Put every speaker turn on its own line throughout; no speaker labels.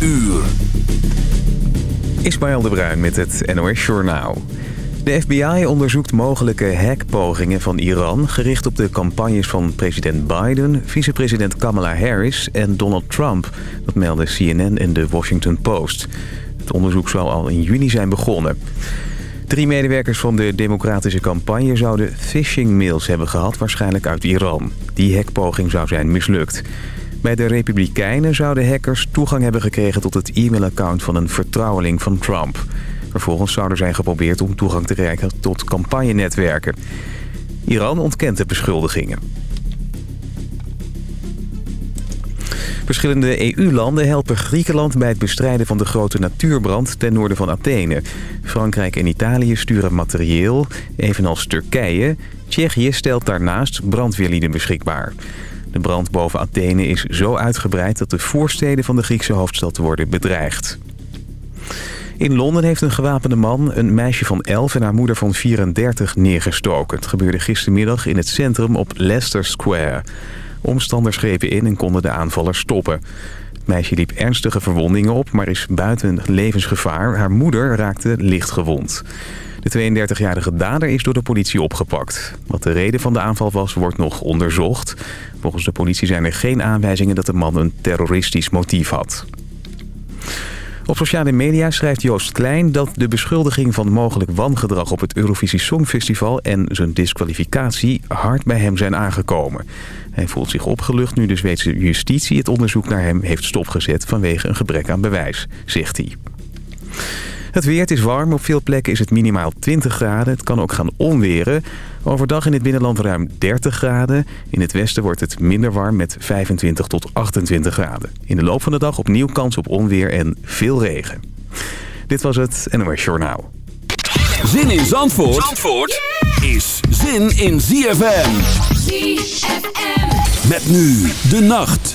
uur.
Ismaël de Bruin met het NOS Journaal. De FBI onderzoekt mogelijke hackpogingen van Iran... gericht op de campagnes van president Biden, vicepresident Kamala Harris en Donald Trump. Dat melden CNN en de Washington Post. Het onderzoek zou al in juni zijn begonnen. Drie medewerkers van de democratische campagne zouden phishing-mails hebben gehad... waarschijnlijk uit Iran. Die hackpoging zou zijn mislukt. Bij de Republikeinen zouden hackers toegang hebben gekregen tot het e-mailaccount van een vertrouweling van Trump. Vervolgens zou er zijn geprobeerd om toegang te krijgen tot campagnenetwerken. Iran ontkent de beschuldigingen. Verschillende EU-landen helpen Griekenland bij het bestrijden van de grote natuurbrand ten noorden van Athene. Frankrijk en Italië sturen materieel, evenals Turkije. Tsjechië stelt daarnaast brandweerlieden beschikbaar. De brand boven Athene is zo uitgebreid dat de voorsteden van de Griekse hoofdstad worden bedreigd. In Londen heeft een gewapende man een meisje van 11 en haar moeder van 34 neergestoken. Het gebeurde gistermiddag in het centrum op Leicester Square. Omstanders grepen in en konden de aanvaller stoppen. Meisje liep ernstige verwondingen op, maar is buiten levensgevaar. Haar moeder raakte licht gewond. De 32-jarige dader is door de politie opgepakt. Wat de reden van de aanval was, wordt nog onderzocht. Volgens de politie zijn er geen aanwijzingen dat de man een terroristisch motief had. Op sociale media schrijft Joost Klein dat de beschuldiging van mogelijk wangedrag op het Eurovisie Songfestival en zijn disqualificatie hard bij hem zijn aangekomen. Hij voelt zich opgelucht nu de Zweedse justitie het onderzoek naar hem heeft stopgezet vanwege een gebrek aan bewijs, zegt hij. Het weer is warm. Op veel plekken is het minimaal 20 graden. Het kan ook gaan onweren. Overdag in het binnenland ruim 30 graden. In het westen wordt het minder warm met 25 tot 28 graden. In de loop van de dag opnieuw kans op onweer en veel regen. Dit was het NOS Journaal.
Zin in Zandvoort, Zandvoort is zin in ZFM.
ZFM.
Met nu de nacht.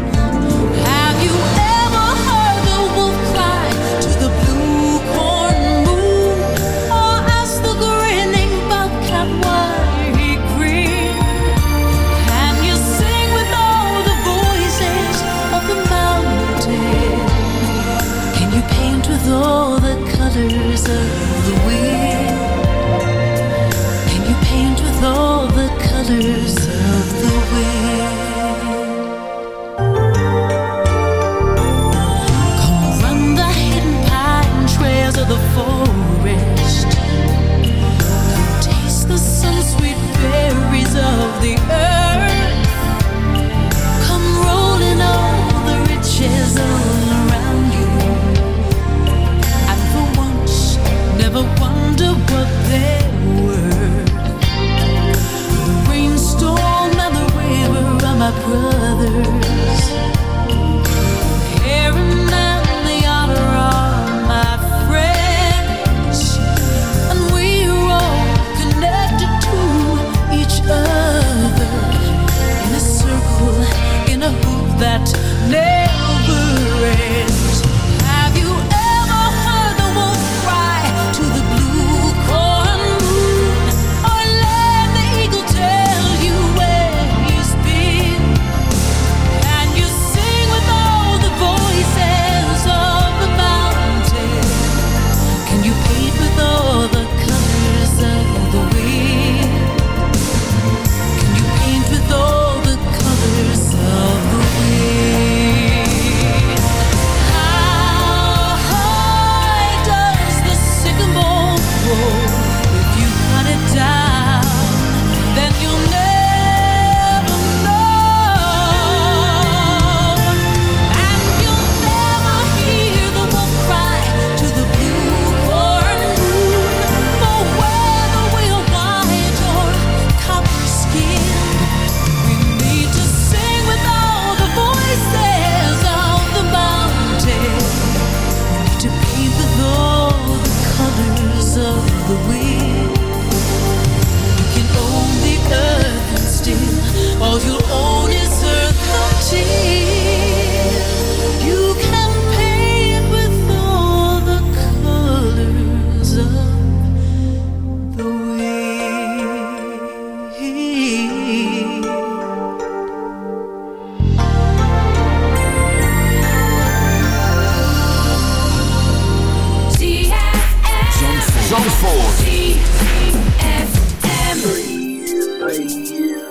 you.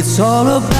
It's all about